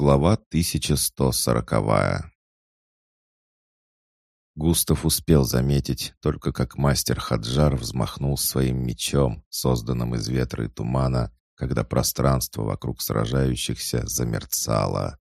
Глава 1140 Густав успел заметить, только как мастер Хаджар взмахнул своим мечом, созданным из ветра и тумана, когда пространство вокруг сражающихся замерцало.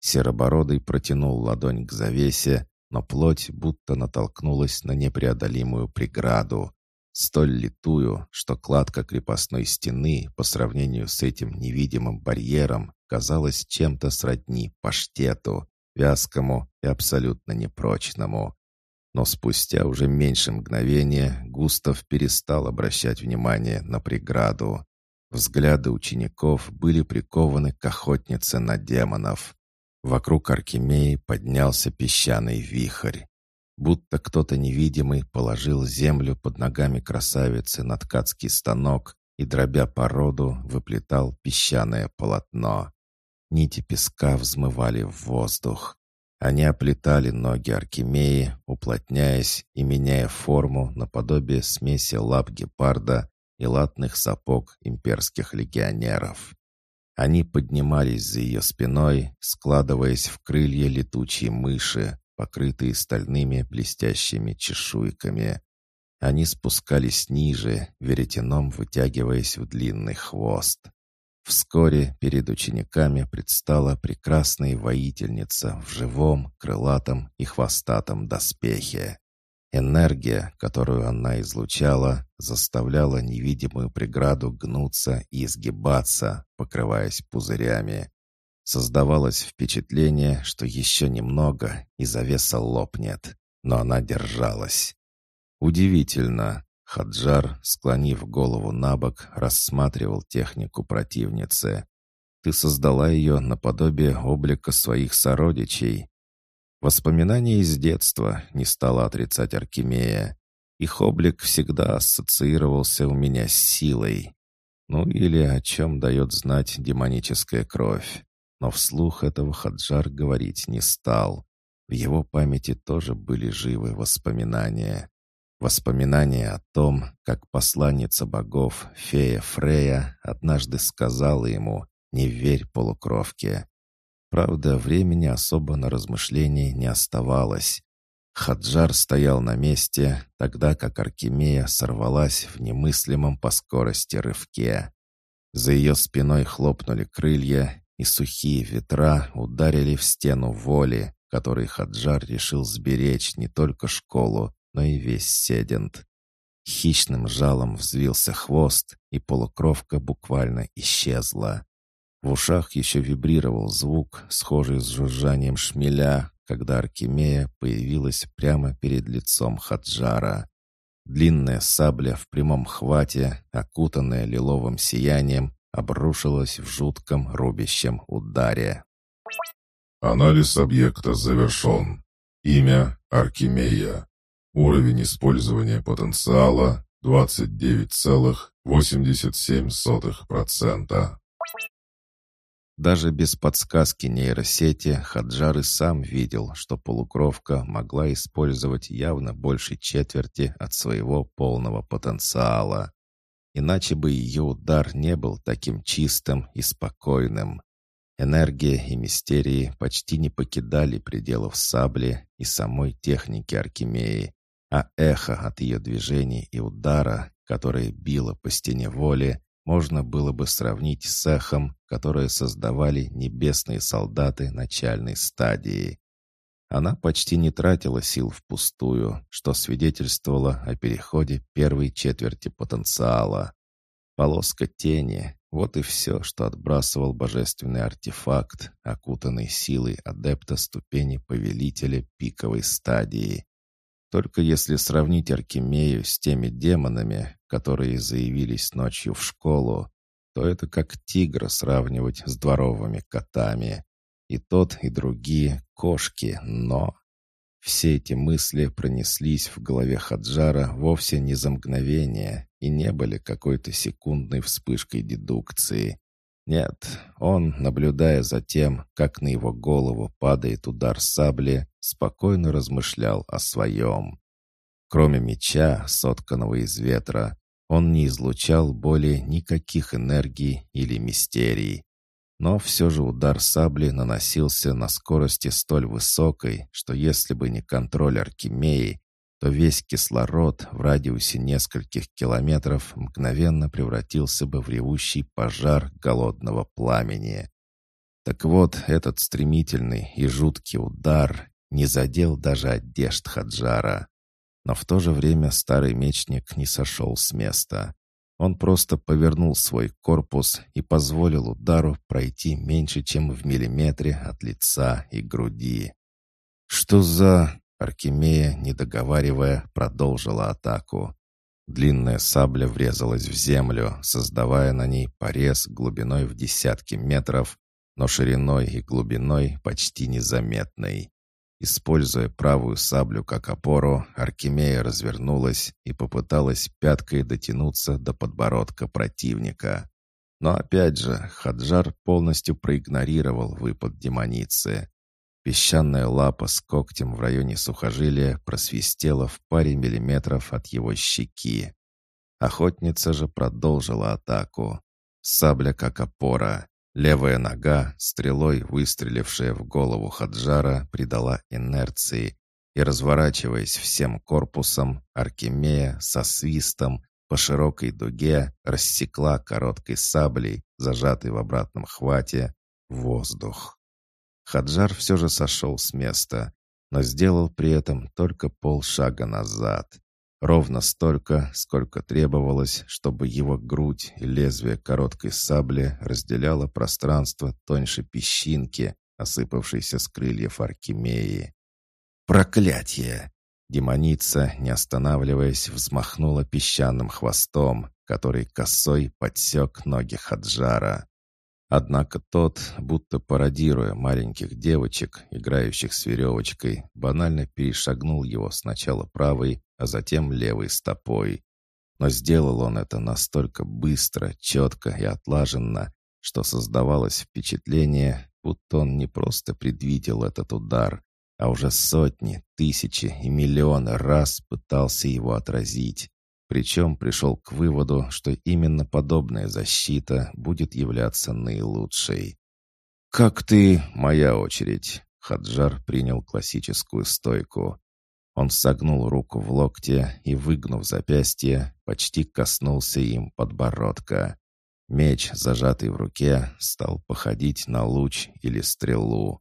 Серобородый протянул ладонь к завесе, но плоть будто натолкнулась на непреодолимую преграду, столь литую, что кладка крепостной стены по сравнению с этим невидимым барьером казалась чем-то сродни паштету, вязкому и абсолютно непрочному. Но спустя уже меньше мгновения Густав перестал обращать внимание на преграду. Взгляды учеников были прикованы к охотнице на демонов. Вокруг Аркемии поднялся песчаный вихрь. Будто кто-то невидимый положил землю под ногами красавицы на ткацкий станок и, дробя породу, выплетал песчаное полотно. Нити песка взмывали в воздух. Они оплетали ноги Аркемии, уплотняясь и меняя форму наподобие смеси лап гепарда и латных сапог имперских легионеров. Они поднимались за ее спиной, складываясь в крылья летучей мыши, покрытые стальными блестящими чешуйками. Они спускались ниже, веретеном вытягиваясь в длинный хвост. Вскоре перед учениками предстала прекрасная воительница в живом, крылатом и хвостатом доспехе. Энергия, которую она излучала, заставляла невидимую преграду гнуться и изгибаться, покрываясь пузырями. Создавалось впечатление, что еще немного, и завеса лопнет, но она держалась. Удивительно. Хаджар, склонив голову на бок, рассматривал технику противницы. «Ты создала ее наподобие облика своих сородичей». Воспоминания из детства не стала отрицать Аркемия. Их облик всегда ассоциировался у меня с силой. Ну или о чем дает знать демоническая кровь но вслух этого Хаджар говорить не стал. В его памяти тоже были живы воспоминания. Воспоминания о том, как посланница богов, фея Фрея, однажды сказала ему «Не верь полукровке». Правда, времени особо на размышления не оставалось. Хаджар стоял на месте, тогда как Аркемия сорвалась в немыслимом по скорости рывке. За ее спиной хлопнули крылья, и сухие ветра ударили в стену воли, которой Хаджар решил сберечь не только школу, но и весь седент. Хищным жалом взвился хвост, и полукровка буквально исчезла. В ушах еще вибрировал звук, схожий с жужжанием шмеля, когда Аркемия появилась прямо перед лицом Хаджара. Длинная сабля в прямом хвате, окутанная лиловым сиянием, обрушилась в жутком рубящем ударе. Анализ объекта завершен. Имя Аркемия. Уровень использования потенциала 29,87%. Даже без подсказки нейросети Хаджар и сам видел, что полукровка могла использовать явно больше четверти от своего полного потенциала. Иначе бы ее удар не был таким чистым и спокойным. Энергия и мистерии почти не покидали пределов сабли и самой техники Аркемии, а эхо от ее движений и удара, которое било по стене воли, можно было бы сравнить с эхом, которое создавали небесные солдаты начальной стадии. Она почти не тратила сил впустую, что свидетельствовало о переходе первой четверти потенциала. Полоска тени — вот и все, что отбрасывал божественный артефакт, окутанный силой адепта ступени повелителя пиковой стадии. Только если сравнить Аркемию с теми демонами, которые заявились ночью в школу, то это как тигра сравнивать с дворовыми котами. И тот, и другие — кошки, но... Все эти мысли пронеслись в голове Хаджара вовсе не за мгновение и не были какой-то секундной вспышкой дедукции. Нет, он, наблюдая за тем, как на его голову падает удар сабли, спокойно размышлял о своем. Кроме меча, сотканного из ветра, он не излучал более никаких энергий или мистерий. Но все же удар сабли наносился на скорости столь высокой, что если бы не контроль Аркемии, то весь кислород в радиусе нескольких километров мгновенно превратился бы в ревущий пожар голодного пламени. Так вот, этот стремительный и жуткий удар не задел даже одежд Хаджара. Но в то же время старый мечник не сошел с места. Он просто повернул свой корпус и позволил удару пройти меньше, чем в миллиметре от лица и груди. «Что за...» Аркемия, не договаривая, продолжила атаку. Длинная сабля врезалась в землю, создавая на ней порез глубиной в десятки метров, но шириной и глубиной почти незаметной. Используя правую саблю как опору, Аркемия развернулась и попыталась пяткой дотянуться до подбородка противника. Но опять же, Хаджар полностью проигнорировал выпад демоницы. Песчаная лапа с когтем в районе сухожилия просвистела в паре миллиметров от его щеки. Охотница же продолжила атаку. Сабля как опора. Левая нога, стрелой выстрелившая в голову Хаджара, придала инерции, и, разворачиваясь всем корпусом, Аркемия со свистом по широкой дуге рассекла короткой саблей, зажатой в обратном хвате, воздух. Хаджар все же сошел с места, но сделал при этом только полшага назад. Ровно столько, сколько требовалось, чтобы его грудь и лезвие короткой сабли разделяло пространство тоньше песчинки, осыпавшейся с крыльев Аркемии. «Проклятие!» Демоница, не останавливаясь, взмахнула песчаным хвостом, который косой подсек ноги Хаджара. Однако тот, будто пародируя маленьких девочек, играющих с веревочкой, банально перешагнул его сначала правой, а затем левой стопой. Но сделал он это настолько быстро, четко и отлаженно, что создавалось впечатление, будто он не просто предвидел этот удар, а уже сотни, тысячи и миллионы раз пытался его отразить. Причем пришел к выводу, что именно подобная защита будет являться наилучшей. «Как ты, моя очередь!» Хаджар принял классическую стойку. Он согнул руку в локте и, выгнув запястье, почти коснулся им подбородка. Меч, зажатый в руке, стал походить на луч или стрелу.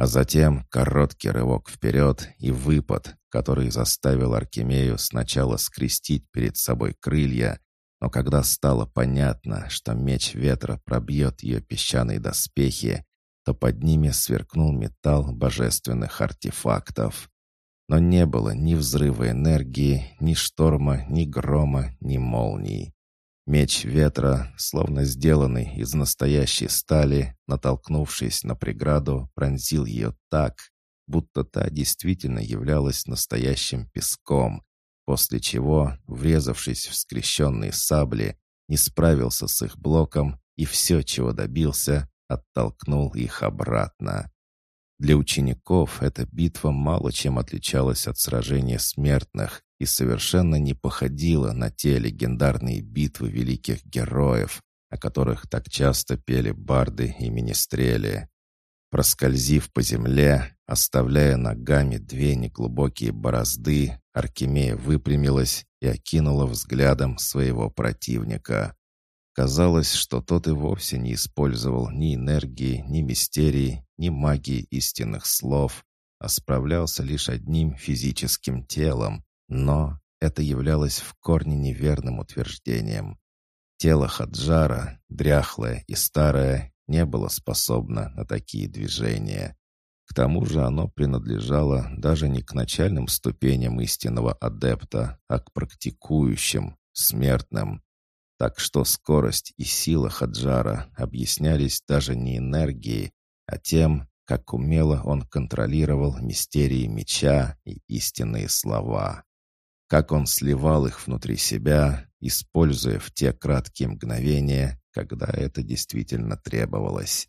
А затем короткий рывок вперед и выпад, который заставил Аркемею сначала скрестить перед собой крылья, но когда стало понятно, что меч ветра пробьет ее песчаные доспехи, то под ними сверкнул металл божественных артефактов. Но не было ни взрыва энергии, ни шторма, ни грома, ни молний. Меч ветра, словно сделанный из настоящей стали, натолкнувшись на преграду, пронзил ее так, будто та действительно являлась настоящим песком, после чего, врезавшись в скрещенные сабли, не справился с их блоком и все, чего добился, оттолкнул их обратно. Для учеников эта битва мало чем отличалась от сражения смертных и совершенно не походила на те легендарные битвы великих героев, о которых так часто пели барды и министрели. Проскользив по земле, оставляя ногами две неглубокие борозды, Аркемия выпрямилась и окинула взглядом своего противника. Казалось, что тот и вовсе не использовал ни энергии, ни мистерии, ни магии истинных слов, а справлялся лишь одним физическим телом. Но это являлось в корне неверным утверждением. Тело Хаджара, дряхлое и старое, не было способно на такие движения. К тому же оно принадлежало даже не к начальным ступеням истинного адепта, а к практикующим, смертным. Так что скорость и сила Хаджара объяснялись даже не энергией, а тем, как умело он контролировал мистерии меча и истинные слова. Как он сливал их внутри себя, используя в те краткие мгновения, когда это действительно требовалось.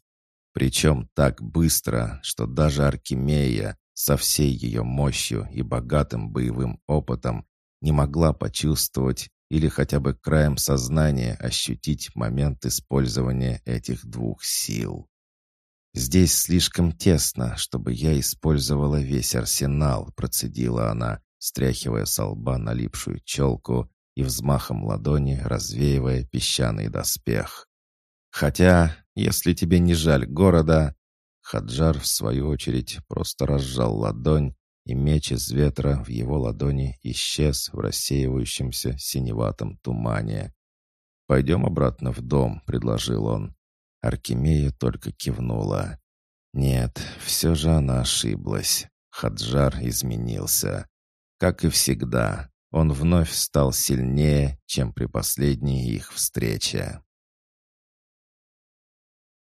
Причем так быстро, что даже Аркемия со всей ее мощью и богатым боевым опытом не могла почувствовать или хотя бы краем сознания ощутить момент использования этих двух сил. «Здесь слишком тесно, чтобы я использовала весь арсенал», процедила она, стряхивая с лба налипшую челку и взмахом ладони развеивая песчаный доспех. «Хотя, если тебе не жаль города...» Хаджар, в свою очередь, просто разжал ладонь, и меч из ветра в его ладони исчез в рассеивающемся синеватом тумане. «Пойдем обратно в дом», — предложил он. Аркемия только кивнула. Нет, все же она ошиблась. Хаджар изменился. Как и всегда, он вновь стал сильнее, чем при последней их встрече.